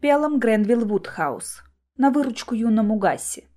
Пелом Гренвилл Вудхаус. На выручку юному Гасси.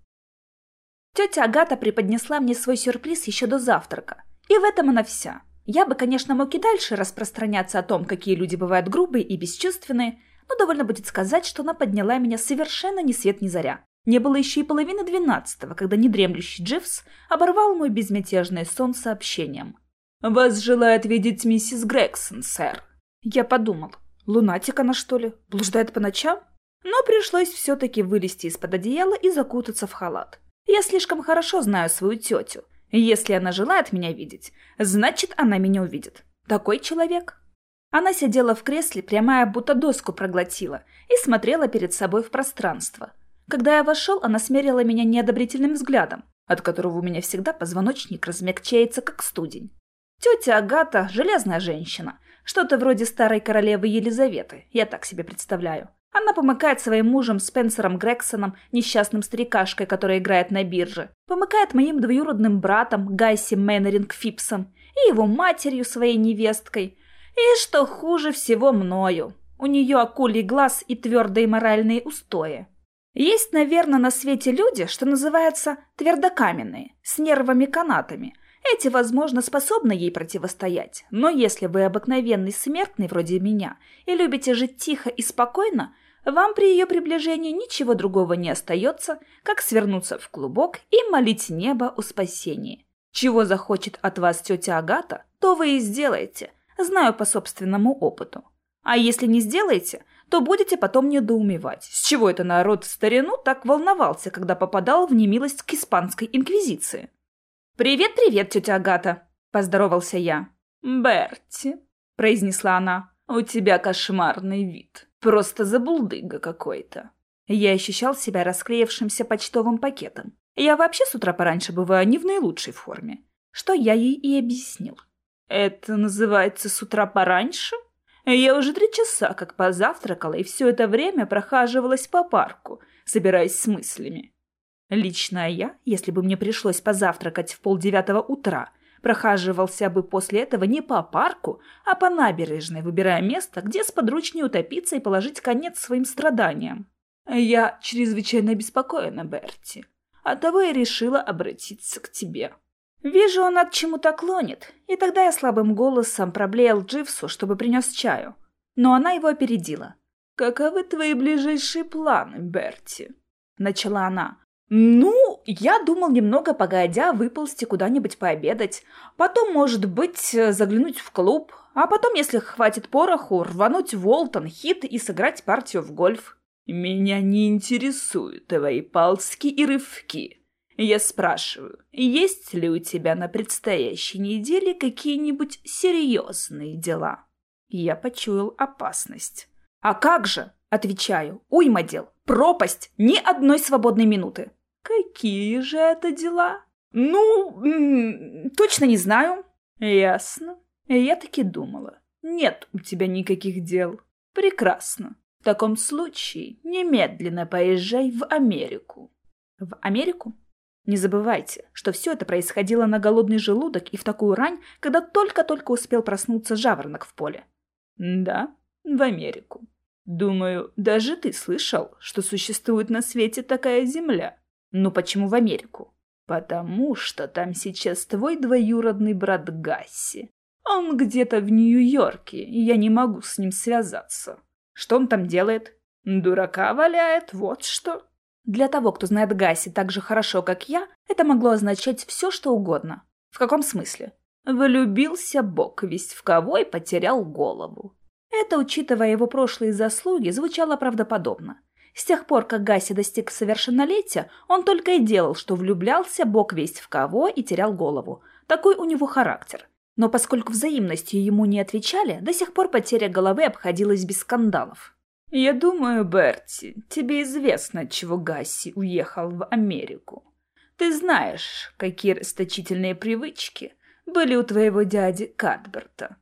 Тетя Агата преподнесла мне свой сюрприз еще до завтрака. И в этом она вся. Я бы, конечно, мог и дальше распространяться о том, какие люди бывают грубые и бесчувственные, но довольно будет сказать, что она подняла меня совершенно ни свет ни заря. Не было еще и половины двенадцатого, когда недремлющий Дживс оборвал мой безмятежный сон сообщением. «Вас желает видеть миссис Грегсон, сэр». Я подумал, лунатик она что ли, блуждает по ночам? Но пришлось все-таки вылезти из-под одеяла и закутаться в халат. Я слишком хорошо знаю свою тетю. Если она желает меня видеть, значит, она меня увидит. Такой человек. Она сидела в кресле, прямая будто доску проглотила, и смотрела перед собой в пространство. Когда я вошел, она смерила меня неодобрительным взглядом, от которого у меня всегда позвоночник размягчается, как студень. Тетя Агата – железная женщина, что-то вроде старой королевы Елизаветы, я так себе представляю. Она помыкает своим мужем Спенсером Грексоном, несчастным старикашкой, который играет на бирже. Помыкает моим двоюродным братом Гайси Мэннеринг Фипсом и его матерью, своей невесткой. И, что хуже всего, мною. У нее акулий глаз и твердые моральные устои. Есть, наверное, на свете люди, что называется твердокаменные, с нервами-канатами. Эти, возможно, способны ей противостоять. Но если вы обыкновенный смертный вроде меня и любите жить тихо и спокойно, вам при ее приближении ничего другого не остается, как свернуться в клубок и молить небо о спасении. Чего захочет от вас тетя Агата, то вы и сделаете, знаю по собственному опыту. А если не сделаете, то будете потом недоумевать, с чего это народ в старину так волновался, когда попадал в немилость к испанской инквизиции. «Привет-привет, тетя Агата!» – поздоровался я. «Берти», – произнесла она, – «у тебя кошмарный вид. Просто забулдыга какой-то». Я ощущал себя расклеившимся почтовым пакетом. Я вообще с утра пораньше бываю не в наилучшей форме. Что я ей и объяснил. «Это называется с утра пораньше?» Я уже три часа как позавтракала и все это время прохаживалась по парку, собираясь с мыслями. Лично я, если бы мне пришлось позавтракать в полдевятого утра, прохаживался бы после этого не по парку, а по набережной, выбирая место, где сподручнее утопиться и положить конец своим страданиям. Я чрезвычайно обеспокоена, Берти. Оттого я решила обратиться к тебе. Вижу, он от чему-то клонит, и тогда я слабым голосом проблеял Дживсу, чтобы принес чаю. Но она его опередила. «Каковы твои ближайшие планы, Берти?» Начала она. «Ну, я думал немного погодя выползти куда-нибудь пообедать. Потом, может быть, заглянуть в клуб. А потом, если хватит пороху, рвануть в Уолтон Хит и сыграть партию в гольф. Меня не интересуют твои ползки и рывки. Я спрашиваю, есть ли у тебя на предстоящей неделе какие-нибудь серьезные дела?» Я почуял опасность. «А как же?» — отвечаю. «Уйма дел. Пропасть. Ни одной свободной минуты. Какие же это дела? Ну, точно не знаю. Ясно. Я таки думала. Нет у тебя никаких дел. Прекрасно. В таком случае немедленно поезжай в Америку. В Америку? Не забывайте, что все это происходило на голодный желудок и в такую рань, когда только-только успел проснуться жаворонок в поле. Да, в Америку. Думаю, даже ты слышал, что существует на свете такая земля. Ну почему в Америку? Потому что там сейчас твой двоюродный брат Гасси. Он где-то в Нью-Йорке, и я не могу с ним связаться. Что он там делает? Дурака валяет, вот что. Для того, кто знает Гасси так же хорошо, как я, это могло означать все, что угодно. В каком смысле? Влюбился бог весь в кого и потерял голову. Это, учитывая его прошлые заслуги, звучало правдоподобно. С тех пор, как Гаси достиг совершеннолетия, он только и делал, что влюблялся бог весть в кого и терял голову. Такой у него характер. Но поскольку взаимностью ему не отвечали, до сих пор потеря головы обходилась без скандалов. «Я думаю, Берти, тебе известно, чего Гасси уехал в Америку. Ты знаешь, какие расточительные привычки были у твоего дяди Кадберта.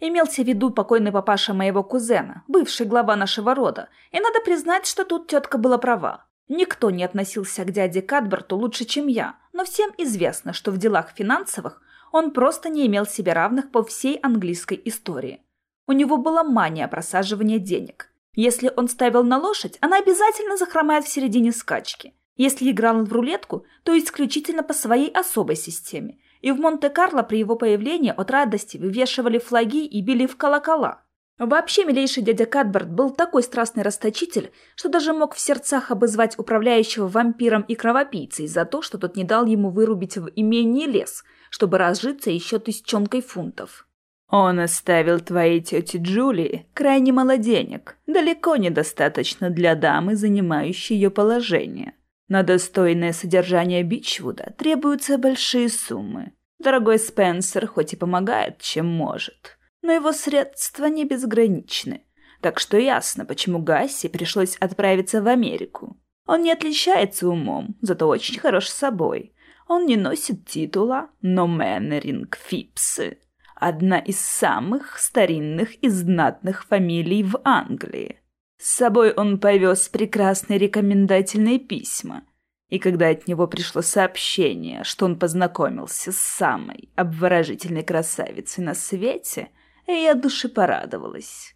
Имелся в виду покойный папаша моего кузена, бывший глава нашего рода, и надо признать, что тут тетка была права. Никто не относился к дяде Кадберту лучше, чем я, но всем известно, что в делах финансовых он просто не имел себе равных по всей английской истории. У него была мания просаживания денег. Если он ставил на лошадь, она обязательно захромает в середине скачки. Если играл в рулетку, то исключительно по своей особой системе. И в Монте-Карло при его появлении от радости вывешивали флаги и били в колокола. Вообще, милейший дядя Кадберт был такой страстный расточитель, что даже мог в сердцах обозвать управляющего вампиром и кровопийцей за то, что тот не дал ему вырубить в имении лес, чтобы разжиться еще тысячонкой фунтов. Он оставил твоей тете Джулии крайне мало денег, далеко недостаточно для дамы, занимающей ее положение. На достойное содержание Бичвуда требуются большие суммы. Дорогой Спенсер хоть и помогает, чем может, но его средства не безграничны. Так что ясно, почему Гасси пришлось отправиться в Америку. Он не отличается умом, зато очень хорош собой. Он не носит титула, но Мэннеринг Фипсы – одна из самых старинных и знатных фамилий в Англии. С собой он повез прекрасные рекомендательные письма, и когда от него пришло сообщение, что он познакомился с самой обворожительной красавицей на свете – я души порадовалась.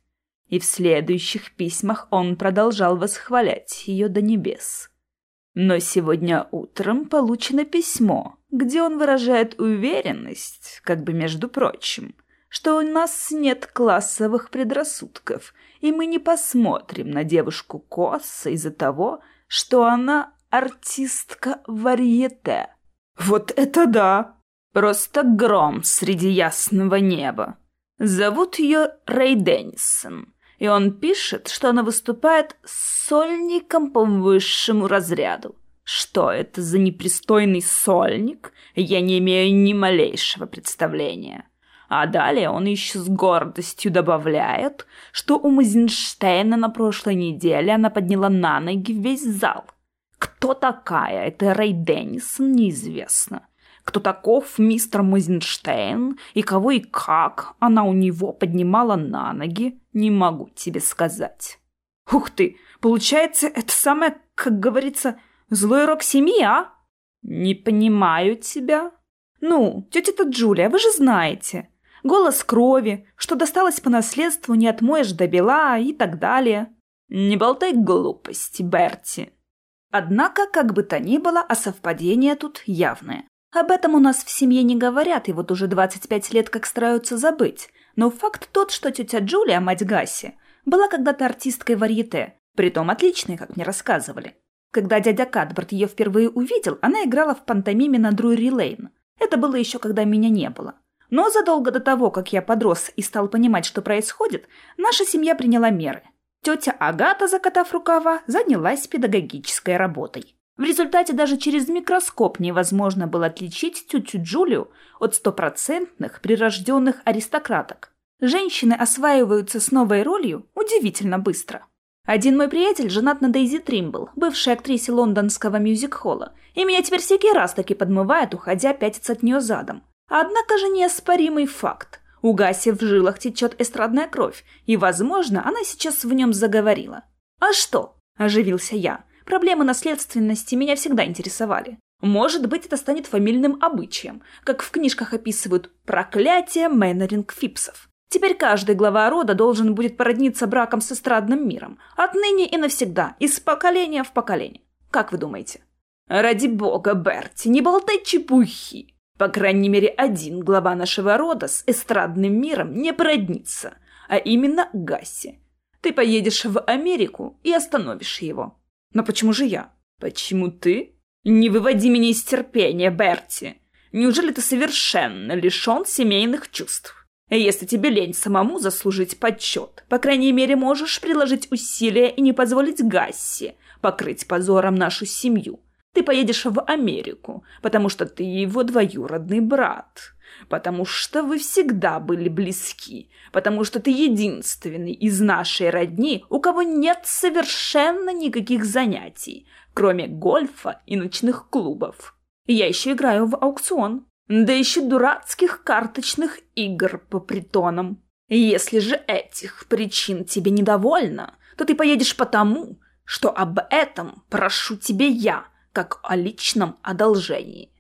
И в следующих письмах он продолжал восхвалять ее до небес. Но сегодня утром получено письмо, где он выражает уверенность, как бы между прочим, что у нас нет классовых предрассудков, и мы не посмотрим на девушку косо из-за того, что она артистка варьете. Вот это да! Просто гром среди ясного неба. Зовут ее Рэй Деннисон, и он пишет, что она выступает сольником по высшему разряду. Что это за непристойный сольник, я не имею ни малейшего представления. А далее он еще с гордостью добавляет, что у Мазенштейна на прошлой неделе она подняла на ноги весь зал. Кто такая эта Рэй Деннисон, неизвестно кто таков мистер Мозенштейн и кого и как она у него поднимала на ноги, не могу тебе сказать. Ух ты, получается, это самое, как говорится, злой рок семьи, а? Не понимаю тебя. Ну, тетя-то Джулия, вы же знаете. Голос крови, что досталось по наследству, не отмоешь до бела и так далее. Не болтай глупости, Берти. Однако, как бы то ни было, а совпадение тут явное. Об этом у нас в семье не говорят, и вот уже 25 лет как стараются забыть. Но факт тот, что тетя Джулия, мать Гаси, была когда-то артисткой варьете, притом отличной, как мне рассказывали. Когда дядя Кадберт ее впервые увидел, она играла в пантомиме на Друри-Лейн. Это было еще, когда меня не было. Но задолго до того, как я подрос и стал понимать, что происходит, наша семья приняла меры. Тетя Агата, закатав рукава, занялась педагогической работой. В результате даже через микроскоп невозможно было отличить тетю Джулию от стопроцентных прирожденных аристократок. Женщины осваиваются с новой ролью удивительно быстро. Один мой приятель женат на Дейзи Тримбл, бывшей актрисе лондонского мюзик-холла, и меня теперь всякий раз таки подмывает, уходя пятиться от нее задом. Однако же неоспоримый факт. У Гаси в жилах течет эстрадная кровь, и, возможно, она сейчас в нем заговорила. «А что?» – оживился я. Проблемы наследственности меня всегда интересовали. Может быть, это станет фамильным обычаем, как в книжках описывают «проклятие Мэннеринг Фипсов». Теперь каждый глава рода должен будет породниться браком с эстрадным миром. Отныне и навсегда, из поколения в поколение. Как вы думаете? Ради бога, Берти, не болтай чепухи. По крайней мере, один глава нашего рода с эстрадным миром не породнится, а именно Гасси. Ты поедешь в Америку и остановишь его. Но почему же я? Почему ты? Не выводи меня из терпения, Берти. Неужели ты совершенно лишен семейных чувств? Если тебе лень самому заслужить почет, по крайней мере, можешь приложить усилия и не позволить Гасси покрыть позором нашу семью. Ты поедешь в Америку, потому что ты его двоюродный брат потому что вы всегда были близки, потому что ты единственный из нашей родни, у кого нет совершенно никаких занятий, кроме гольфа и ночных клубов. Я еще играю в аукцион, да еще дурацких карточных игр по притонам. Если же этих причин тебе недовольно, то ты поедешь потому, что об этом прошу тебе я, как о личном одолжении.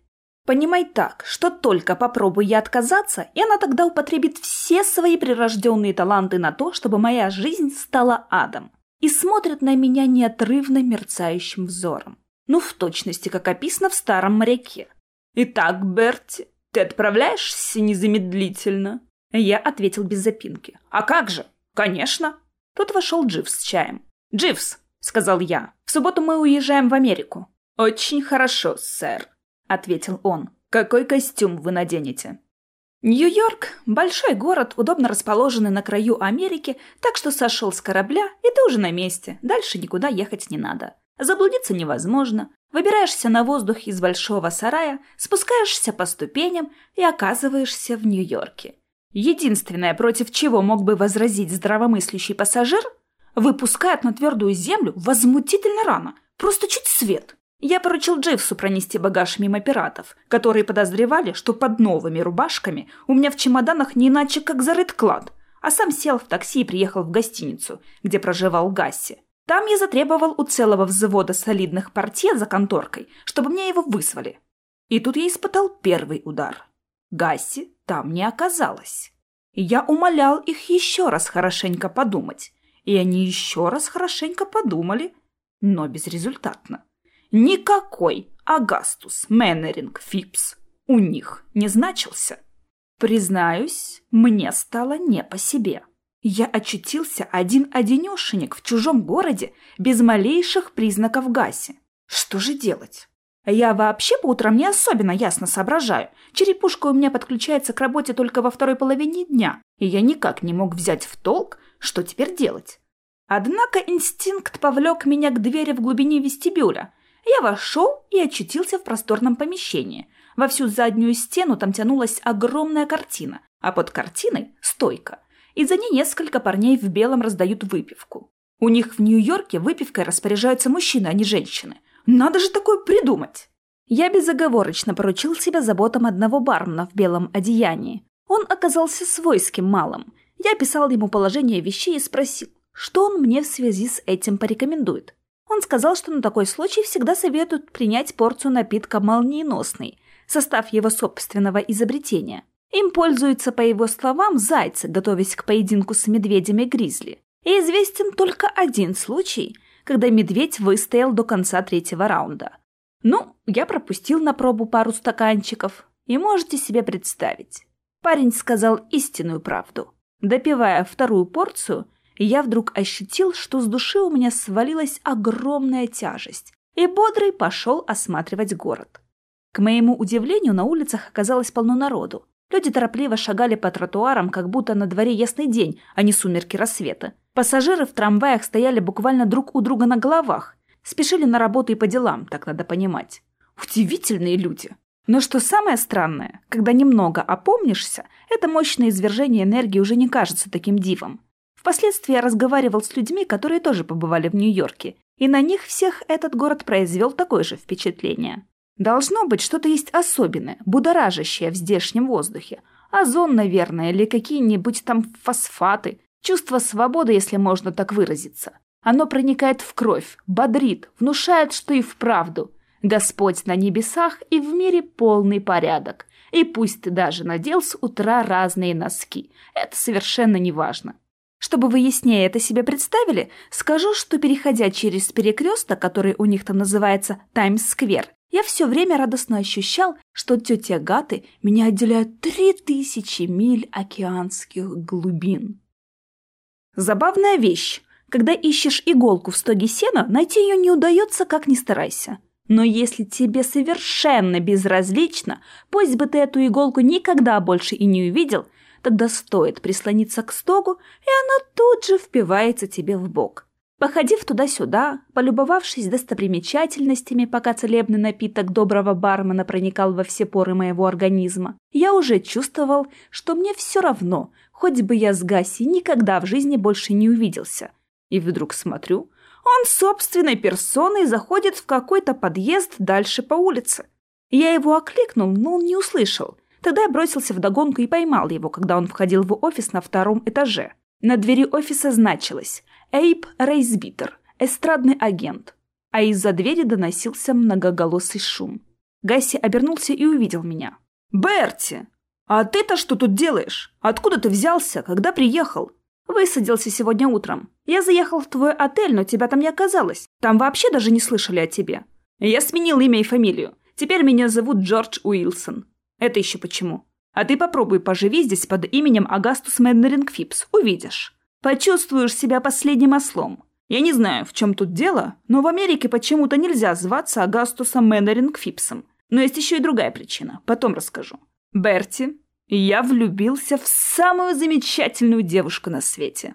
Понимай так, что только попробуй я отказаться, и она тогда употребит все свои прирожденные таланты на то, чтобы моя жизнь стала адом. и смотрят на меня неотрывно мерцающим взором. Ну, в точности, как описано в старом моряке. «Итак, Берти, ты отправляешься незамедлительно?» Я ответил без запинки. «А как же? Конечно!» Тут вошел Дживс с чаем. «Дживс», — сказал я, — «в субботу мы уезжаем в Америку». «Очень хорошо, сэр», — ответил он. «Какой костюм вы наденете?» Нью-Йорк – большой город, удобно расположенный на краю Америки, так что сошел с корабля, и ты уже на месте, дальше никуда ехать не надо. Заблудиться невозможно. Выбираешься на воздух из большого сарая, спускаешься по ступеням и оказываешься в Нью-Йорке. Единственное, против чего мог бы возразить здравомыслящий пассажир – выпускают на твердую землю возмутительно рано, просто чуть свет. Я поручил Дживсу пронести багаж мимо пиратов, которые подозревали, что под новыми рубашками у меня в чемоданах не иначе как зарыт клад, а сам сел в такси и приехал в гостиницу, где проживал Гасси. Там я затребовал у целого взвода солидных портье за конторкой, чтобы мне его вызвали. И тут я испытал первый удар. Гасси там не оказалось. Я умолял их еще раз хорошенько подумать. И они еще раз хорошенько подумали, но безрезультатно. Никакой Агастус Меннеринг Фипс у них не значился. Признаюсь, мне стало не по себе. Я очутился один-одинешенек в чужом городе без малейших признаков Гаси. Что же делать? Я вообще по утрам не особенно ясно соображаю. Черепушка у меня подключается к работе только во второй половине дня, и я никак не мог взять в толк, что теперь делать. Однако инстинкт повлек меня к двери в глубине вестибюля. Я вошел и очутился в просторном помещении. Во всю заднюю стену там тянулась огромная картина, а под картиной – стойка и за ней несколько парней в белом раздают выпивку. У них в Нью-Йорке выпивкой распоряжаются мужчины, а не женщины. Надо же такое придумать! Я безоговорочно поручил себя заботам одного бармена в белом одеянии. Он оказался свойским малым. Я описал ему положение вещей и спросил, что он мне в связи с этим порекомендует. Он сказал, что на такой случай всегда советуют принять порцию напитка молниеносный, состав его собственного изобретения – им пользуются, по его словам, зайцы, готовясь к поединку с медведями-гризли. И известен только один случай, когда медведь выстоял до конца третьего раунда. Ну, я пропустил на пробу пару стаканчиков, и можете себе представить. Парень сказал истинную правду. Допивая вторую порцию, я вдруг ощутил, что с души у меня свалилась огромная тяжесть, и бодрый пошел осматривать город. К моему удивлению, на улицах оказалось полно народу. Люди торопливо шагали по тротуарам, как будто на дворе ясный день, а не сумерки рассвета. Пассажиры в трамваях стояли буквально друг у друга на головах. Спешили на работу и по делам, так надо понимать. Удивительные люди. Но что самое странное, когда немного опомнишься, это мощное извержение энергии уже не кажется таким дивом. Впоследствии я разговаривал с людьми, которые тоже побывали в Нью-Йорке, и на них всех этот город произвел такое же впечатление. Должно быть, что-то есть особенное, будоражащее в здешнем воздухе. Озон, наверное, или какие-нибудь там фосфаты. Чувство свободы, если можно так выразиться. Оно проникает в кровь, бодрит, внушает, что и вправду. Господь на небесах и в мире полный порядок. И пусть ты даже надел с утра разные носки. Это совершенно не важно. Чтобы вы яснее это себе представили, скажу, что переходя через перекресток, который у них там называется Таймс-сквер, я все время радостно ощущал, что тетя Гаты меня отделяют три тысячи миль океанских глубин. Забавная вещь. Когда ищешь иголку в стоге сена, найти ее не удается, как ни старайся. Но если тебе совершенно безразлично, пусть бы ты эту иголку никогда больше и не увидел, тогда стоит прислониться к стогу, и она тут же впивается тебе в бок. Походив туда-сюда, полюбовавшись достопримечательностями, пока целебный напиток доброго бармена проникал во все поры моего организма, я уже чувствовал, что мне все равно, хоть бы я с Гаси никогда в жизни больше не увиделся. И вдруг смотрю, он собственной персоной заходит в какой-то подъезд дальше по улице. Я его окликнул, но он не услышал. Тогда я бросился в догонку и поймал его, когда он входил в офис на втором этаже. На двери офиса значилось Эйп Рейсбитер, эстрадный агент, а из-за двери доносился многоголосый шум. Гасси обернулся и увидел меня. «Берти! А ты-то что тут делаешь? Откуда ты взялся? Когда приехал?» «Высадился сегодня утром. Я заехал в твой отель, но тебя там не оказалось. Там вообще даже не слышали о тебе. Я сменил имя и фамилию. Теперь меня зовут Джордж Уилсон. Это еще почему? А ты попробуй поживи здесь под именем Агастус Мэднеринг Фипс. Увидишь. Почувствуешь себя последним ослом. Я не знаю, в чем тут дело, но в Америке почему-то нельзя зваться Агастусом Мэднеринг Фипсом. Но есть еще и другая причина. Потом расскажу. Берти, я влюбился в самую замечательную девушку на свете.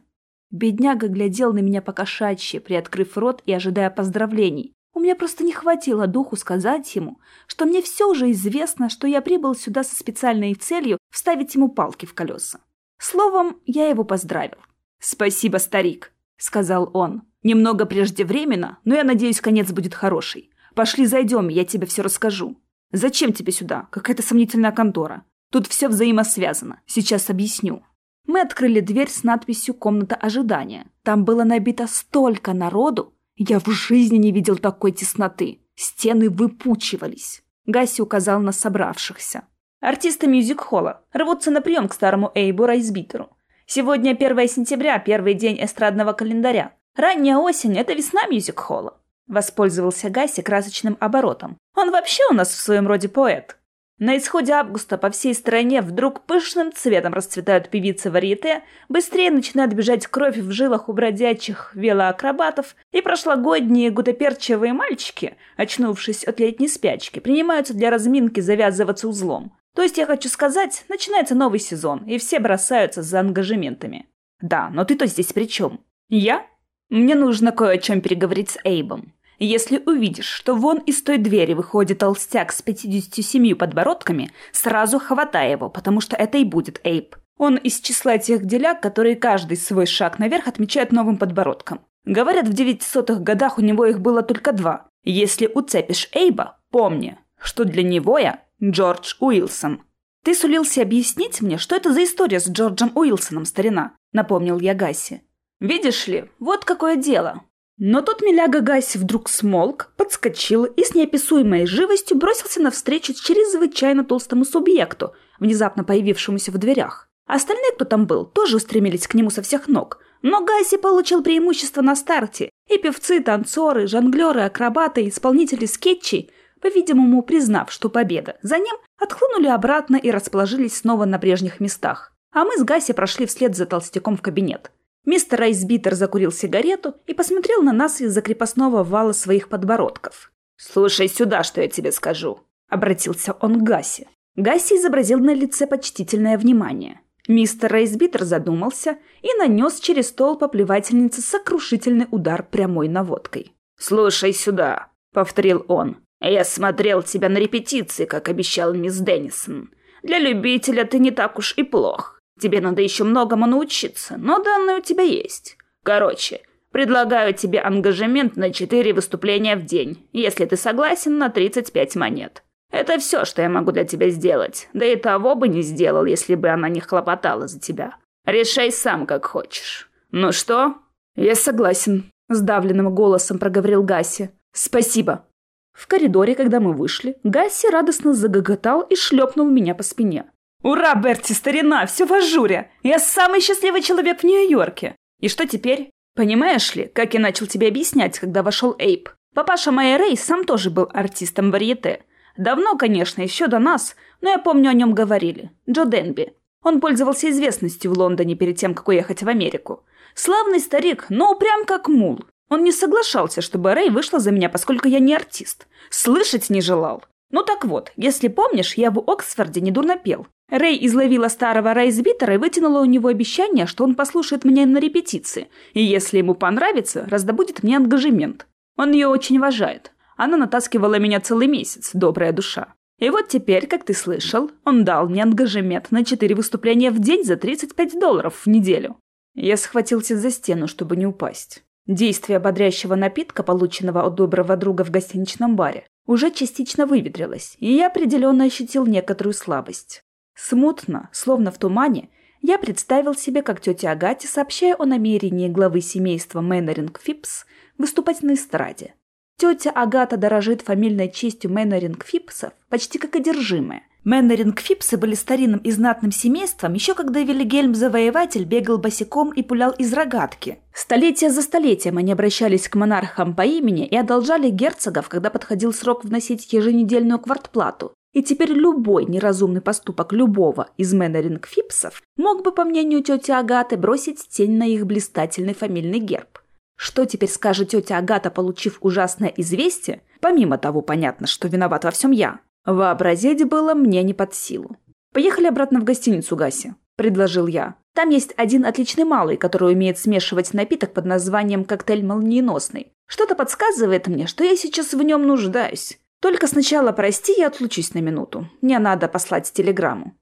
Бедняга глядел на меня покошачьи, приоткрыв рот и ожидая поздравлений. У меня просто не хватило духу сказать ему, что мне все уже известно, что я прибыл сюда со специальной целью вставить ему палки в колеса. Словом, я его поздравил. «Спасибо, старик», — сказал он. «Немного преждевременно, но я надеюсь, конец будет хороший. Пошли зайдем, я тебе все расскажу. Зачем тебе сюда? Какая-то сомнительная контора. Тут все взаимосвязано. Сейчас объясню». Мы открыли дверь с надписью «Комната ожидания». Там было набито столько народу. Я в жизни не видел такой тесноты. Стены выпучивались. Гаси указал на собравшихся. Артисты мюзик-холла рвутся на прием к старому Эйбу Райсбитеру. Сегодня 1 сентября, первый день эстрадного календаря. Ранняя осень – это весна мюзик-холла. Воспользовался Гаси красочным оборотом. Он вообще у нас в своем роде поэт. На исходе августа по всей стране вдруг пышным цветом расцветают певицы варьете, быстрее начинает бежать кровь в жилах у бродячих велоакробатов, и прошлогодние гутоперчивые мальчики, очнувшись от летней спячки, принимаются для разминки завязываться узлом. То есть, я хочу сказать, начинается новый сезон, и все бросаются за ангажементами. Да, но ты-то здесь при чем? Я? Мне нужно кое о чем переговорить с Эйбом. Если увидишь, что вон из той двери выходит толстяк с 57 подбородками, сразу хватай его, потому что это и будет Эйп. Он из числа тех деляк, которые каждый свой шаг наверх отмечают новым подбородком. Говорят, в 900-х годах у него их было только два. Если уцепишь Эйба, помни, что для него я Джордж Уилсон. Ты сулился объяснить мне, что это за история с Джорджем Уилсоном, старина, напомнил я Гасси. Видишь ли, вот какое дело. Но тут Миляга Гайси вдруг смолк, подскочил и с неописуемой живостью бросился навстречу чрезвычайно толстому субъекту, внезапно появившемуся в дверях. Остальные, кто там был, тоже устремились к нему со всех ног. Но Гайси получил преимущество на старте, и певцы, танцоры, жонглеры, акробаты, исполнители скетчей, по-видимому, признав, что победа за ним, отхлынули обратно и расположились снова на прежних местах. А мы с Гаси прошли вслед за толстяком в кабинет. Мистер Райсбитер закурил сигарету и посмотрел на нас из-за крепостного вала своих подбородков. «Слушай сюда, что я тебе скажу», — обратился он к Гаси. Гаси изобразил на лице почтительное внимание. Мистер Райсбитер задумался и нанес через стол поплевательнице сокрушительный удар прямой наводкой. «Слушай сюда», — повторил он. «Я смотрел тебя на репетиции, как обещал мисс Деннисон. Для любителя ты не так уж и плох. Тебе надо еще многому научиться, но данные у тебя есть. Короче, предлагаю тебе ангажемент на 4 выступления в день, если ты согласен на 35 монет. Это все, что я могу для тебя сделать. Да и того бы не сделал, если бы она не хлопотала за тебя. Решай сам, как хочешь. Ну что? Я согласен, сдавленным голосом проговорил Гаси. Спасибо. В коридоре, когда мы вышли, Гаси радостно загоготал и шлепнул меня по спине. «Ура, Берти, старина, все в ажуре! Я самый счастливый человек в Нью-Йорке!» «И что теперь? Понимаешь ли, как я начал тебе объяснять, когда вошел Эйп? Папаша Майя Рэй сам тоже был артистом варьете. Давно, конечно, еще до нас, но я помню, о нем говорили. Джо Денби. Он пользовался известностью в Лондоне перед тем, как уехать в Америку. Славный старик, но упрям как мул. Он не соглашался, чтобы Рэй вышла за меня, поскольку я не артист. Слышать не желал. Ну так вот, если помнишь, я в Оксфорде недурно пел. Рэй изловила старого Райсбитера и вытянула у него обещание, что он послушает меня на репетиции, и если ему понравится, раздобудет мне ангажемент. Он ее очень уважает. Она натаскивала меня целый месяц, добрая душа. И вот теперь, как ты слышал, он дал мне ангажемент на четыре выступления в день за 35 долларов в неделю. Я схватился за стену, чтобы не упасть. Действие ободряющего напитка, полученного от доброго друга в гостиничном баре, уже частично выветрилось, и я определенно ощутил некоторую слабость. Смутно, словно в тумане, я представил себе, как тете Агате сообщаю о намерении главы семейства Мэннеринг Фипс, выступать на эстраде. Тетя Агата дорожит фамильной честью Мэннеринг Фипсов почти как одержимая. Мэннеринг Фипсы были старинным и знатным семейством, еще когда Вильгельм-завоеватель бегал босиком и пулял из рогатки. Столетия за столетием они обращались к монархам по имени и одолжали герцогов, когда подходил срок вносить еженедельную квартплату. И теперь любой неразумный поступок любого из Мэннеринг Фипсов мог бы, по мнению тети Агаты, бросить тень на их блистательный фамильный герб. Что теперь скажет тетя Агата, получив ужасное известие? Помимо того, понятно, что виноват во всем я. Вообразить было мне не под силу. «Поехали обратно в гостиницу, Гаси», – предложил я. «Там есть один отличный малый, который умеет смешивать напиток под названием «коктейль молниеносный». Что-то подсказывает мне, что я сейчас в нем нуждаюсь. Только сначала прости, я отлучусь на минуту. Мне надо послать телеграмму».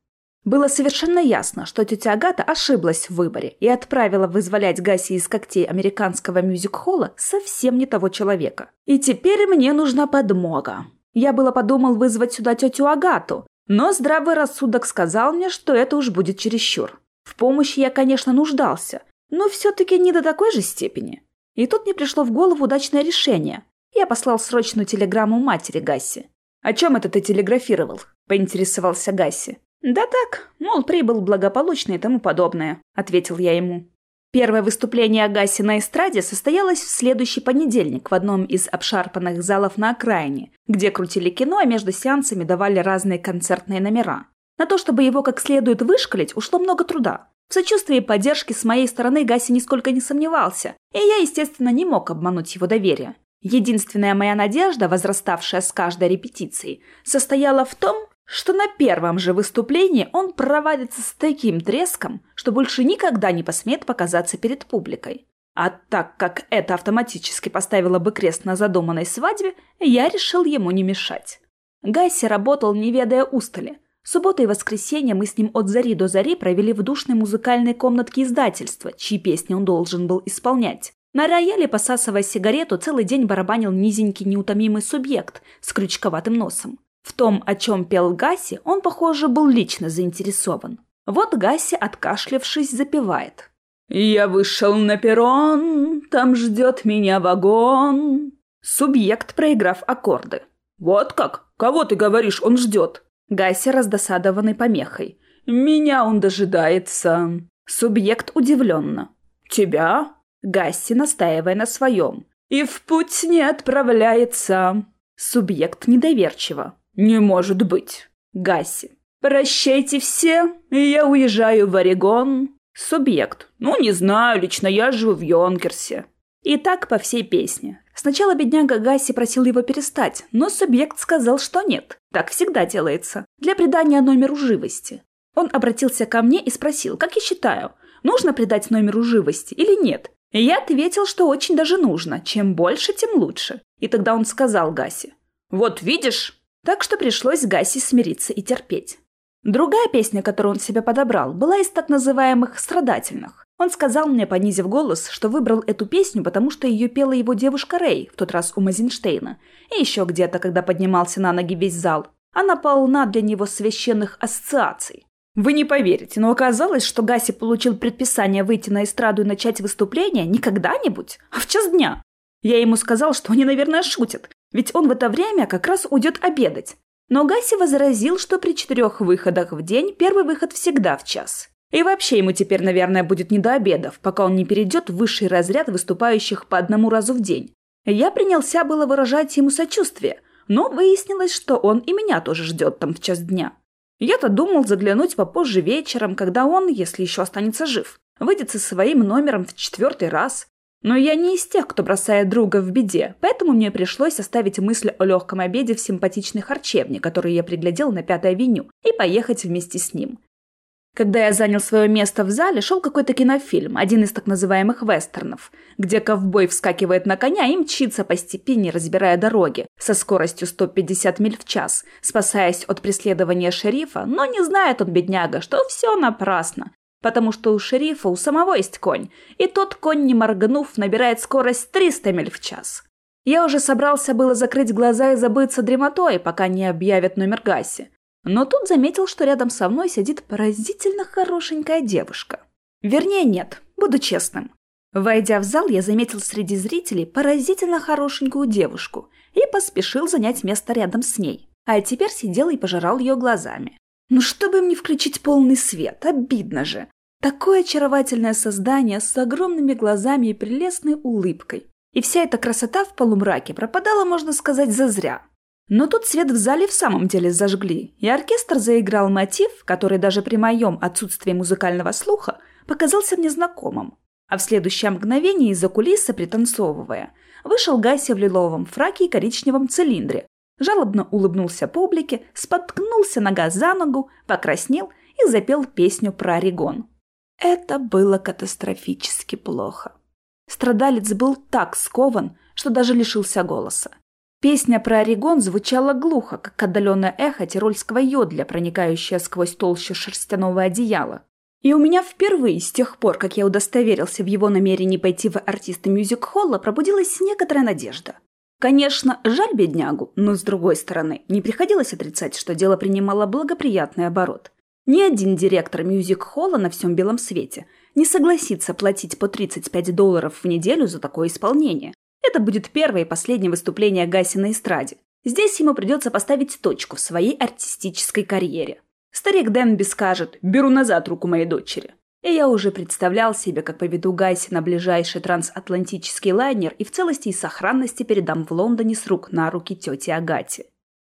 Было совершенно ясно, что тетя Агата ошиблась в выборе и отправила вызволять Гаси из когтей американского мюзик-холла совсем не того человека. И теперь мне нужна подмога. Я было подумал вызвать сюда тетю Агату, но здравый рассудок сказал мне, что это уж будет чересчур. В помощи я, конечно, нуждался, но все-таки не до такой же степени. И тут мне пришло в голову удачное решение. Я послал срочную телеграмму матери Гасси. «О чем это ты телеграфировал?» – поинтересовался Гасси. «Да так, мол, прибыл благополучно и тому подобное», – ответил я ему. Первое выступление Агаси на эстраде состоялось в следующий понедельник в одном из обшарпанных залов на окраине, где крутили кино, а между сеансами давали разные концертные номера. На то, чтобы его как следует вышкалить, ушло много труда. В сочувствии и поддержке с моей стороны Гаси нисколько не сомневался, и я, естественно, не мог обмануть его доверие. Единственная моя надежда, возраставшая с каждой репетицией, состояла в том, что на первом же выступлении он провалится с таким треском, что больше никогда не посмеет показаться перед публикой. А так как это автоматически поставило бы крест на задуманной свадьбе, я решил ему не мешать. Гайси работал, не ведая устали. Суббота и воскресенье мы с ним от зари до зари провели в душной музыкальной комнатке издательства, чьи песни он должен был исполнять. На рояле, посасывая сигарету, целый день барабанил низенький неутомимый субъект с крючковатым носом. В том, о чем пел Гаси, он, похоже, был лично заинтересован. Вот Гаси, откашлявшись, запевает. «Я вышел на перрон, там ждет меня вагон». Субъект, проиграв аккорды. «Вот как? Кого ты говоришь, он ждет?» Гаси, раздосадованный помехой. «Меня он дожидается». Субъект удивленно. «Тебя?» Гасси, настаивая на своем. «И в путь не отправляется». Субъект недоверчиво. «Не может быть!» Гасси. «Прощайте все, я уезжаю в Орегон». Субъект. «Ну, не знаю, лично я живу в Йонкерсе». И так по всей песне. Сначала бедняга Гасси просил его перестать, но субъект сказал, что нет. Так всегда делается. Для придания номеру живости. Он обратился ко мне и спросил, как я считаю, нужно придать номеру живости или нет. И я ответил, что очень даже нужно. Чем больше, тем лучше. И тогда он сказал Гаси. «Вот видишь, так что пришлось Гаси смириться и терпеть. Другая песня, которую он себе подобрал, была из так называемых «страдательных». Он сказал мне, понизив голос, что выбрал эту песню, потому что ее пела его девушка Рэй, в тот раз у Мазинштейна, и еще где-то, когда поднимался на ноги весь зал. Она полна для него священных ассоциаций. Вы не поверите, но оказалось, что Гаси получил предписание выйти на эстраду и начать выступление не когда-нибудь, а в час дня. Я ему сказал, что они, наверное, шутят, ведь он в это время как раз уйдет обедать. Но Гаси возразил, что при четырех выходах в день первый выход всегда в час. И вообще ему теперь, наверное, будет не до обедов, пока он не перейдет в высший разряд выступающих по одному разу в день. Я принялся было выражать ему сочувствие, но выяснилось, что он и меня тоже ждет там в час дня. Я-то думал заглянуть попозже вечером, когда он, если еще останется жив, выйдет со своим номером в четвертый раз, но я не из тех, кто бросает друга в беде, поэтому мне пришлось оставить мысль о легком обеде в симпатичной харчевне, которую я приглядел на Пятой авеню, и поехать вместе с ним. Когда я занял свое место в зале, шел какой-то кинофильм, один из так называемых вестернов, где ковбой вскакивает на коня и мчится по степи, не разбирая дороги, со скоростью 150 миль в час, спасаясь от преследования шерифа, но не знает он, бедняга, что все напрасно, потому что у шерифа у самого есть конь, и тот конь, не моргнув, набирает скорость 300 миль в час. Я уже собрался было закрыть глаза и забыться дремотой, пока не объявят номер Гаси. Но тут заметил, что рядом со мной сидит поразительно хорошенькая девушка. Вернее, нет, буду честным. Войдя в зал, я заметил среди зрителей поразительно хорошенькую девушку и поспешил занять место рядом с ней. А теперь сидел и пожирал ее глазами. Ну чтобы мне включить полный свет, обидно же. Такое очаровательное создание с огромными глазами и прелестной улыбкой. И вся эта красота в полумраке пропадала, можно сказать, зазря. Но тут свет в зале в самом деле зажгли, и оркестр заиграл мотив, который даже при моем отсутствии музыкального слуха показался мне знакомым. А в следующее мгновение из-за кулисы, пританцовывая, вышел Гася в лиловом фраке и коричневом цилиндре, жалобно улыбнулся публике, споткнулся нога за ногу, покраснел и запел песню про Орегон. Это было катастрофически плохо. Страдалец был так скован, что даже лишился голоса. Песня про Орегон звучала глухо, как отдаленное эхо тирольского йодля, проникающее сквозь толщу шерстяного одеяла. И у меня впервые с тех пор, как я удостоверился в его намерении пойти в артисты мюзик-холла, пробудилась некоторая надежда. Конечно, жаль беднягу, но с другой стороны, не приходилось отрицать, что дело принимало благоприятный оборот. Ни один директор мюзик-холла на всем белом свете не согласится платить по 35 долларов в неделю за такое исполнение. Это будет первое и последнее выступление Гаси на эстраде. Здесь ему придется поставить точку в своей артистической карьере. Старик Дэнби скажет «беру назад руку моей дочери». И я уже представлял себе, как поведу Гайси на ближайший трансатлантический лайнер и в целости и сохранности передам в Лондоне с рук на руки тети Агате.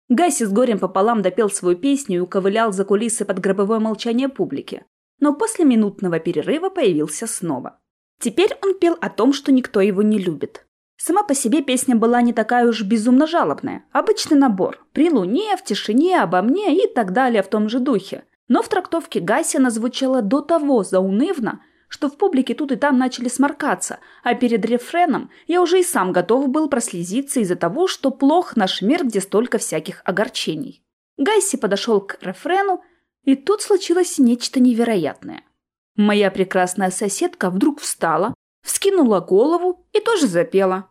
Гайси с горем пополам допел свою песню и уковылял за кулисы под гробовое молчание публики. Но после минутного перерыва появился снова. Теперь он пел о том, что никто его не любит. Сама по себе песня была не такая уж безумно жалобная. Обычный набор. При луне, в тишине, обо мне и так далее в том же духе. Но в трактовке Гайсина звучало до того заунывно, что в публике тут и там начали сморкаться, а перед рефреном я уже и сам готов был прослезиться из-за того, что плох наш мир, где столько всяких огорчений. Гайси подошел к рефрену, и тут случилось нечто невероятное. Моя прекрасная соседка вдруг встала, вскинула голову и тоже запела.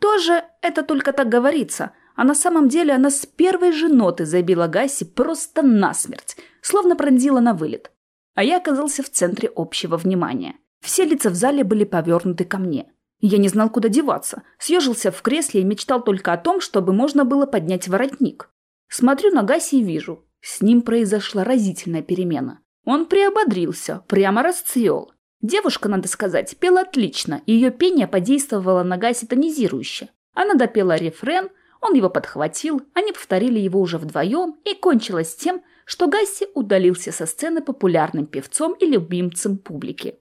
Тоже это только так говорится – а на самом деле она с первой же ноты забила Гасси просто насмерть, словно пронзила на вылет. А я оказался в центре общего внимания. Все лица в зале были повернуты ко мне. Я не знал, куда деваться, съежился в кресле и мечтал только о том, чтобы можно было поднять воротник. Смотрю на Гаси и вижу, с ним произошла разительная перемена. Он приободрился, прямо расцвел. Девушка, надо сказать, пела отлично, ее пение подействовало на Гаси тонизирующе. Она допела рефрен, он его подхватил, они повторили его уже вдвоем, и кончилось тем, что Гасси удалился со сцены популярным певцом и любимцем публики.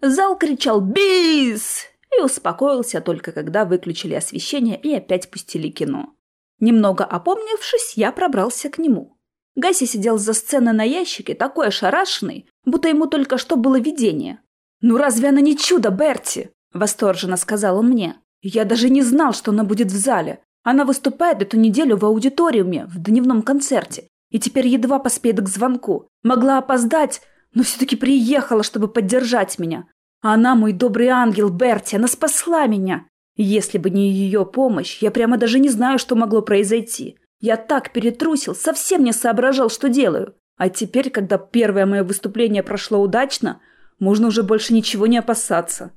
Зал кричал «Бис!» и успокоился только когда выключили освещение и опять пустили кино. Немного опомнившись, я пробрался к нему. Гаси сидел за сценой на ящике, такой ошарашенный, будто ему только что было видение. «Ну разве она не чудо, Берти?» – восторженно сказал он мне. «Я даже не знал, что она будет в зале. Она выступает эту неделю в аудиториуме, в дневном концерте. И теперь едва поспеет к звонку. Могла опоздать, но все-таки приехала, чтобы поддержать меня. Она мой добрый ангел Берти, она спасла меня. Если бы не ее помощь, я прямо даже не знаю, что могло произойти. Я так перетрусил, совсем не соображал, что делаю. А теперь, когда первое мое выступление прошло удачно, можно уже больше ничего не опасаться.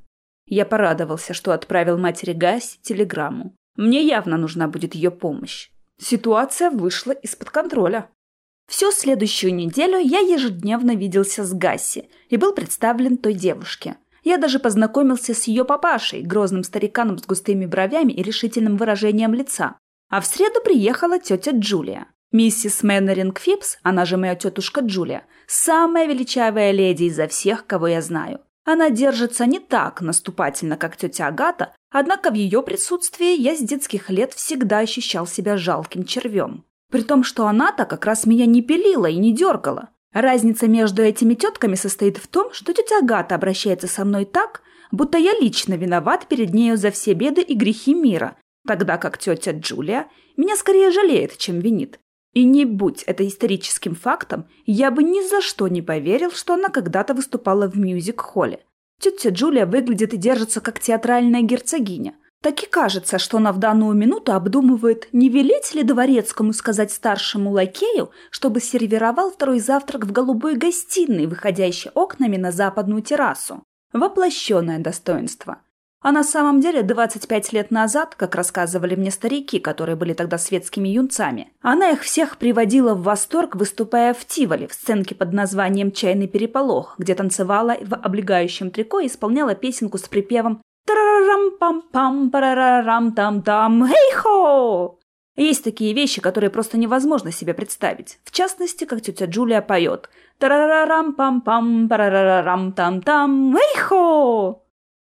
Я порадовался, что отправил матери Гаси телеграмму. Мне явно нужна будет ее помощь. Ситуация вышла из-под контроля. Всю следующую неделю я ежедневно виделся с Гасси и был представлен той девушке. Я даже познакомился с ее папашей, грозным стариканом с густыми бровями и решительным выражением лица. А в среду приехала тетя Джулия. Миссис Мэннеринг Фипс, она же моя тетушка Джулия, самая величавая леди изо всех, кого я знаю. Она держится не так наступательно, как тетя Агата, однако в ее присутствии я с детских лет всегда ощущал себя жалким червем. При том, что она-то как раз меня не пилила и не дергала. Разница между этими тетками состоит в том, что тетя Агата обращается со мной так, будто я лично виноват перед нею за все беды и грехи мира, тогда как тетя Джулия меня скорее жалеет, чем винит. И не будь это историческим фактом, я бы ни за что не поверил, что она когда-то выступала в мюзик-холле. Тетя Джулия выглядит и держится как театральная герцогиня. Так и кажется, что она в данную минуту обдумывает, не велеть ли дворецкому сказать старшему лакею, чтобы сервировал второй завтрак в голубой гостиной, выходящей окнами на западную террасу. Воплощенное достоинство. А на самом деле 25 лет назад, как рассказывали мне старики, которые были тогда светскими юнцами, она их всех приводила в восторг, выступая в Тиволе в сценке под названием «Чайный переполох», где танцевала в облегающем трико и исполняла песенку с припевом «Тарарам-пам-пам, парарарам-там-там, хей-хо!» Есть такие вещи, которые просто невозможно себе представить. В частности, как тетя Джулия поет «Тарарарам-пам-пам, парарарам-там-там, хей-хо!»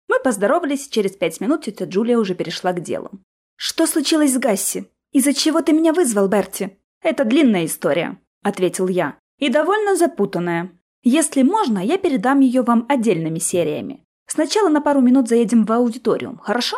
Мы поздоровались, через пять минут тетя Джулия уже перешла к делу. «Что случилось с Гасси? Из-за чего ты меня вызвал, Берти?» «Это длинная история», — ответил я. «И довольно запутанная. Если можно, я передам ее вам отдельными сериями. Сначала на пару минут заедем в аудиториум, хорошо?»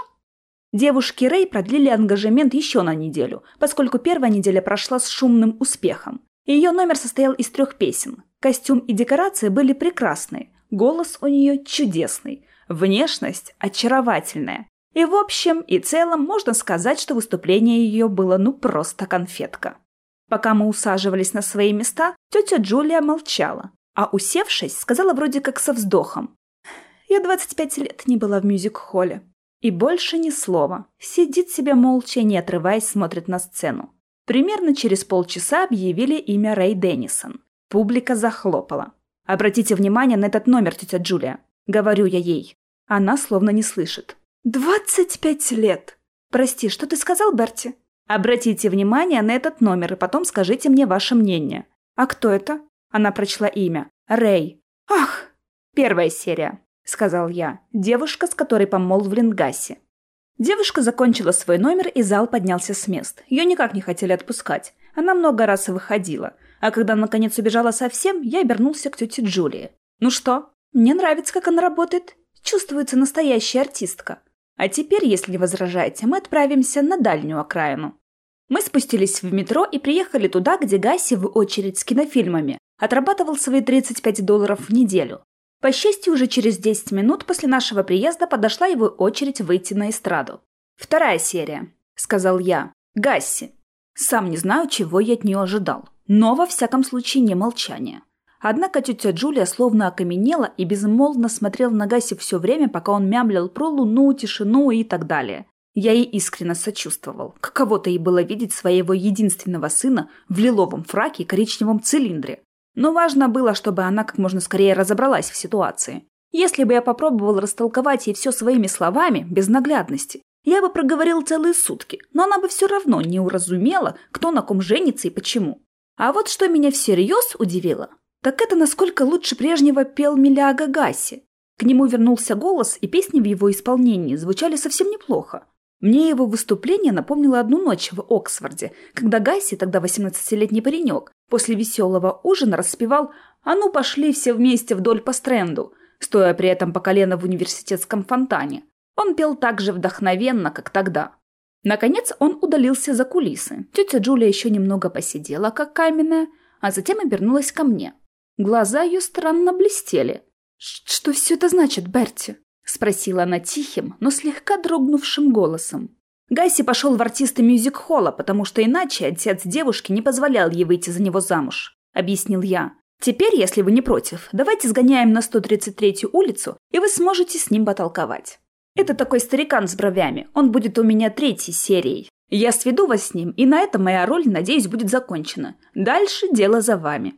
Девушки Рэй продлили ангажемент еще на неделю, поскольку первая неделя прошла с шумным успехом. Ее номер состоял из трех песен. Костюм и декорации были прекрасные, голос у нее чудесный, Внешность очаровательная. И в общем и целом можно сказать, что выступление ее было ну просто конфетка. Пока мы усаживались на свои места, тетя Джулия молчала, а усевшись, сказала вроде как со вздохом. Я 25 лет не была в мюзик-холле. И больше ни слова. Сидит себе молча, не отрываясь, смотрит на сцену. Примерно через полчаса объявили имя Рэй Деннисон. Публика захлопала. «Обратите внимание на этот номер, тетя Джулия. — говорю я ей. Она словно не слышит. «Двадцать пять лет!» «Прости, что ты сказал, Берти?» «Обратите внимание на этот номер и потом скажите мне ваше мнение». «А кто это?» Она прочла имя. «Рэй». «Ах!» «Первая серия», — сказал я. «Девушка, с которой помолвлен Гасси». Девушка закончила свой номер, и зал поднялся с мест. Ее никак не хотели отпускать. Она много раз выходила. А когда наконец убежала совсем, я обернулся к тете Джулии. «Ну что, мне нравится, как она работает. Чувствуется настоящая артистка. А теперь, если не возражаете, мы отправимся на дальнюю окраину. Мы спустились в метро и приехали туда, где Гаси в очередь с кинофильмами отрабатывал свои 35 долларов в неделю. По счастью, уже через 10 минут после нашего приезда подошла его очередь выйти на эстраду. «Вторая серия», — сказал я. «Гасси». Сам не знаю, чего я от нее ожидал, но во всяком случае не молчание. Однако тетя Джулия словно окаменела и безмолвно смотрела на Гаси все время, пока он мямлил про луну, тишину и так далее. Я ей искренне сочувствовал. Каково-то ей было видеть своего единственного сына в лиловом фраке и коричневом цилиндре. Но важно было, чтобы она как можно скорее разобралась в ситуации. Если бы я попробовал растолковать ей все своими словами, без наглядности, я бы проговорил целые сутки, но она бы все равно не уразумела, кто на ком женится и почему. А вот что меня всерьез удивило, так это насколько лучше прежнего пел Миляга Гаси. К нему вернулся голос, и песни в его исполнении звучали совсем неплохо. Мне его выступление напомнило одну ночь в Оксфорде, когда Гасси, тогда 18-летний паренек, после веселого ужина распевал «А ну пошли все вместе вдоль по стренду», стоя при этом по колено в университетском фонтане. Он пел так же вдохновенно, как тогда. Наконец он удалился за кулисы. Тетя Джулия еще немного посидела, как каменная, а затем обернулась ко мне. Глаза ее странно блестели. «Что все это значит, Берти?» — спросила она тихим, но слегка дрогнувшим голосом. Гайси пошел в артисты мюзик-холла, потому что иначе отец девушки не позволял ей выйти за него замуж, — объяснил я. Теперь, если вы не против, давайте сгоняем на 133-ю улицу, и вы сможете с ним потолковать. Это такой старикан с бровями, он будет у меня третьей серией. Я сведу вас с ним, и на этом моя роль, надеюсь, будет закончена. Дальше дело за вами.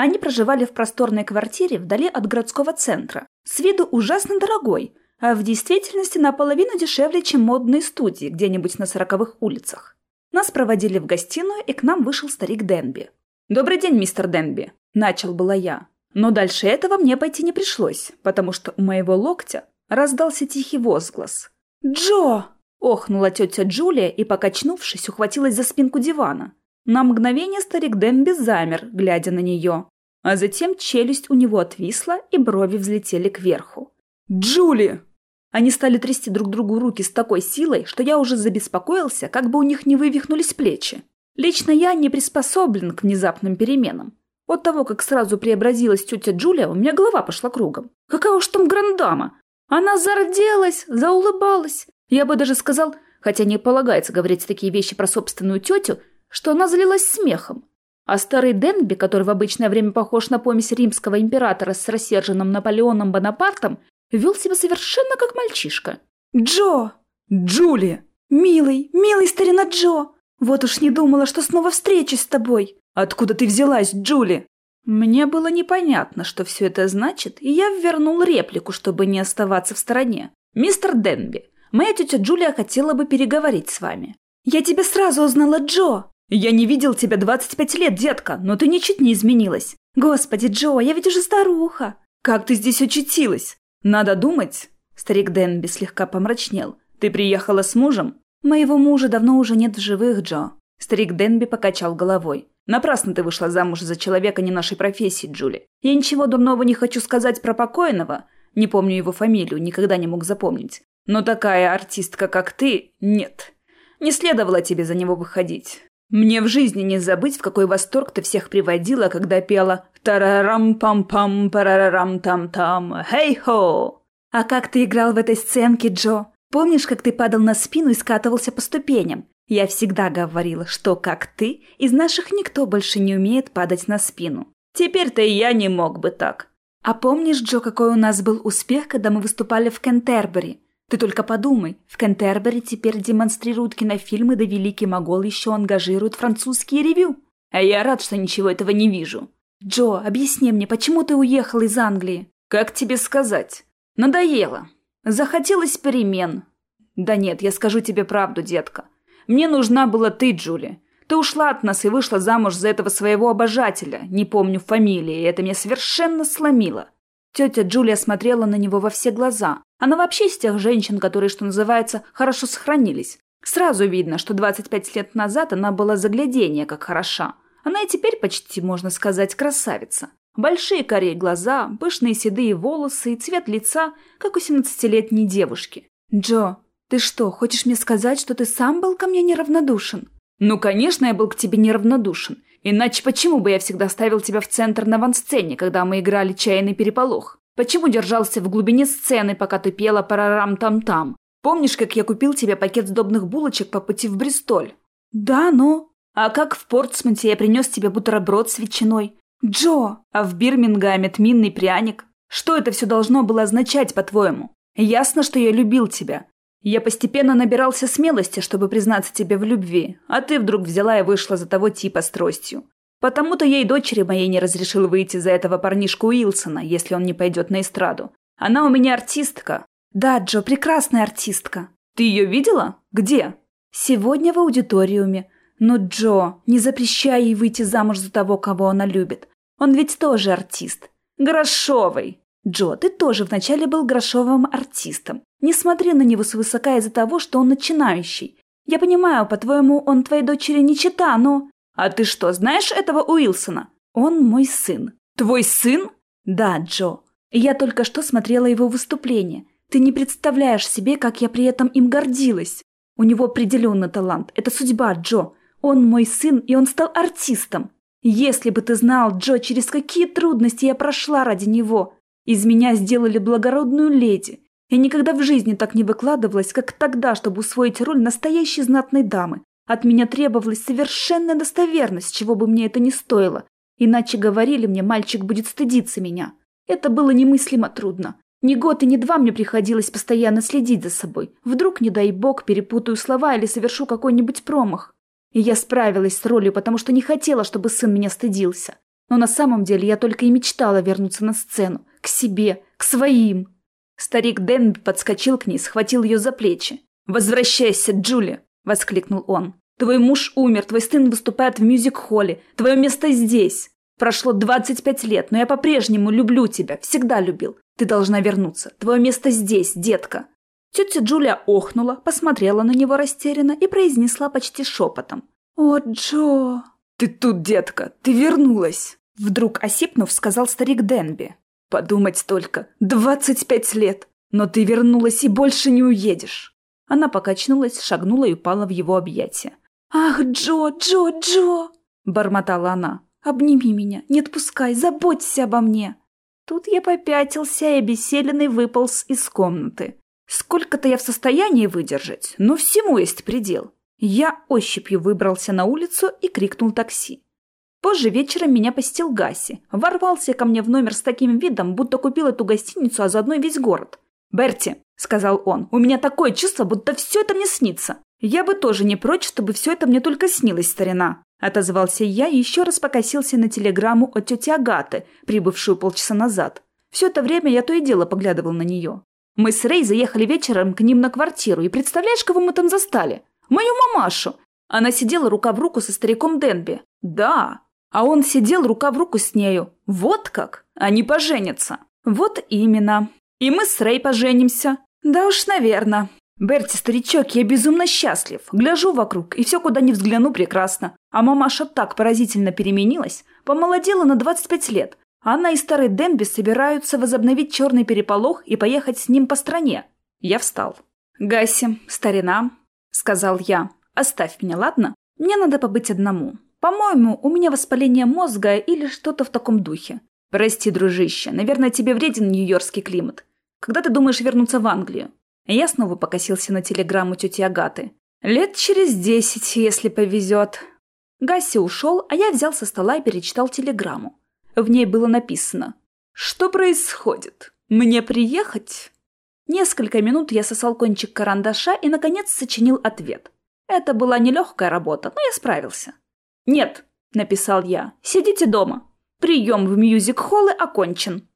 Они проживали в просторной квартире вдали от городского центра, с виду ужасно дорогой, а в действительности наполовину дешевле, чем модные студии где-нибудь на сороковых улицах. Нас проводили в гостиную, и к нам вышел старик Денби. «Добрый день, мистер Денби», – начал была я. Но дальше этого мне пойти не пришлось, потому что у моего локтя раздался тихий возглас. «Джо!» – охнула тетя Джулия и, покачнувшись, ухватилась за спинку дивана. На мгновение старик Денби замер, глядя на нее. А затем челюсть у него отвисла, и брови взлетели кверху. «Джули!» Они стали трясти друг другу руки с такой силой, что я уже забеспокоился, как бы у них не вывихнулись плечи. Лично я не приспособлен к внезапным переменам. От того, как сразу преобразилась тетя Джулия, у меня голова пошла кругом. Какая уж там грандама! Она зарделась, заулыбалась. Я бы даже сказал, хотя не полагается говорить такие вещи про собственную тетю, что она залилась смехом. А старый Денби, который в обычное время похож на помесь римского императора с рассерженным Наполеоном Бонапартом, вел себя совершенно как мальчишка. Джо! Джули! Милый, милый старина Джо! Вот уж не думала, что снова встречусь с тобой. Откуда ты взялась, Джули? Мне было непонятно, что все это значит, и я вернул реплику, чтобы не оставаться в стороне. «Мистер Денби, моя тетя Джулия хотела бы переговорить с вами». «Я тебя сразу узнала, Джо!» «Я не видел тебя 25 лет, детка, но ты ничуть не изменилась». «Господи, Джо, я ведь уже старуха!» «Как ты здесь очутилась? Надо думать...» Старик Денби слегка помрачнел. «Ты приехала с мужем?» «Моего мужа давно уже нет в живых, Джо». Старик Денби покачал головой. «Напрасно ты вышла замуж за человека не нашей профессии, Джули. Я ничего дурного не хочу сказать про покойного. Не помню его фамилию, никогда не мог запомнить. Но такая артистка, как ты, нет. Не следовало тебе за него выходить. Мне в жизни не забыть, в какой восторг ты всех приводила, когда пела «Тарарам-пам-пам, парарарам-там-там, хей-хо!» А как ты играл в этой сценке, Джо? Помнишь, как ты падал на спину и скатывался по ступеням? Я всегда говорила, что, как ты, из наших никто больше не умеет падать на спину. Теперь-то и я не мог бы так. А помнишь, Джо, какой у нас был успех, когда мы выступали в Кентербери? Ты только подумай, в Кентербери теперь демонстрируют кинофильмы, да Великий Могол еще ангажирует французские ревю. А я рад, что ничего этого не вижу. Джо, объясни мне, почему ты уехал из Англии? Как тебе сказать? Надоело. Захотелось перемен. Да нет, я скажу тебе правду, детка. Мне нужна была ты, Джули. Ты ушла от нас и вышла замуж за этого своего обожателя, не помню фамилии, и это меня совершенно сломило. Тетя Джулия смотрела на него во все глаза. Она вообще из тех женщин, которые, что называется, хорошо сохранились. Сразу видно, что 25 лет назад она была загляденье, как хороша. Она и теперь почти, можно сказать, красавица. Большие корей глаза, пышные седые волосы и цвет лица, как у 17-летней девушки. «Джо, ты что, хочешь мне сказать, что ты сам был ко мне неравнодушен?» «Ну, конечно, я был к тебе неравнодушен. Иначе почему бы я всегда ставил тебя в центр на авансцене, когда мы играли чайный переполох? Почему держался в глубине сцены, пока ты пела парарам-там-там? Помнишь, как я купил тебе пакет сдобных булочек по пути в Бристоль? Да, но... А как в Портсмуте я принес тебе бутерброд с ветчиной? Джо! А в Бирмингаме тминный пряник? Что это все должно было означать, по-твоему? Ясно, что я любил тебя. Я постепенно набирался смелости, чтобы признаться тебе в любви, а ты вдруг взяла и вышла за того типа с тростью. Потому-то я и дочери моей не разрешил выйти за этого парнишку Уилсона, если он не пойдет на эстраду. Она у меня артистка. Да, Джо, прекрасная артистка. Ты ее видела? Где? Сегодня в аудиториуме. Но, Джо, не запрещай ей выйти замуж за того, кого она любит. Он ведь тоже артист. Грошовый. Джо, ты тоже вначале был грошовым артистом. Не смотри на него свысока из-за того, что он начинающий. Я понимаю, по-твоему, он твоей дочери не чита, но... А ты что, знаешь этого Уилсона? Он мой сын. Твой сын? Да, Джо. Я только что смотрела его выступление. Ты не представляешь себе, как я при этом им гордилась. У него определенный талант. Это судьба, Джо. Он мой сын, и он стал артистом. Если бы ты знал, Джо, через какие трудности я прошла ради него. Из меня сделали благородную леди. Я никогда в жизни так не выкладывалась, как тогда, чтобы усвоить роль настоящей знатной дамы. От меня требовалась совершенная достоверность, чего бы мне это ни стоило. Иначе говорили мне, мальчик будет стыдиться меня. Это было немыслимо трудно. Ни год и ни два мне приходилось постоянно следить за собой. Вдруг, не дай бог, перепутаю слова или совершу какой-нибудь промах. И я справилась с ролью, потому что не хотела, чтобы сын меня стыдился. Но на самом деле я только и мечтала вернуться на сцену. К себе, к своим. Старик Дэн подскочил к ней, схватил ее за плечи. «Возвращайся, Джули!» – воскликнул он. «Твой муж умер, твой сын выступает в мюзик-холле. Твое место здесь. Прошло 25 лет, но я по-прежнему люблю тебя, всегда любил. Ты должна вернуться. Твое место здесь, детка. Тетя Джулия охнула, посмотрела на него растерянно и произнесла почти шепотом. «О, Джо!» «Ты тут, детка, ты вернулась!» Вдруг осипнув, сказал старик Денби. «Подумать только, двадцать пять лет! Но ты вернулась и больше не уедешь!» Она покачнулась, шагнула и упала в его объятия. «Ах, Джо, Джо, Джо!» – бормотала она. «Обними меня, не отпускай, заботься обо мне!» Тут я попятился и обессиленный выполз из комнаты. Сколько-то я в состоянии выдержать, но всему есть предел. Я ощупью выбрался на улицу и крикнул такси. Позже вечером меня посетил Гаси. Ворвался ко мне в номер с таким видом, будто купил эту гостиницу, а заодно весь город. «Берти», — сказал он. «У меня такое чувство, будто все это мне снится. Я бы тоже не прочь, чтобы все это мне только снилось, старина». Отозвался я и еще раз покосился на телеграмму от тети Агаты, прибывшую полчаса назад. Все это время я то и дело поглядывал на нее. Мы с Рей заехали вечером к ним на квартиру, и представляешь, кого мы там застали? Мою мамашу! Она сидела рука в руку со стариком Денби. Да, а он сидел рука в руку с нею. Вот как? Они поженятся. Вот именно. И мы с Рей поженимся. Да уж, наверное. Берти, старичок, я безумно счастлив. Гляжу вокруг, и все, куда ни взгляну, прекрасно. А мамаша так поразительно переменилась. Помолодела на 25 лет. Она и старый Демби собираются возобновить черный переполох и поехать с ним по стране. Я встал. «Гаси, старина», — сказал я, — «оставь меня, ладно? Мне надо побыть одному. По-моему, у меня воспаление мозга или что-то в таком духе. Прости, дружище, наверное, тебе вреден нью-йоркский климат. Когда ты думаешь вернуться в Англию?» Я снова покосился на телеграмму тети Агаты. «Лет через десять, если повезет». Гасси ушел, а я взял со стола и перечитал телеграмму. В ней было написано «Что происходит? Мне приехать?» Несколько минут я сосал кончик карандаша и, наконец, сочинил ответ. Это была нелегкая работа, но я справился. «Нет», — написал я, — «сидите дома. Прием в мюзик-холлы окончен».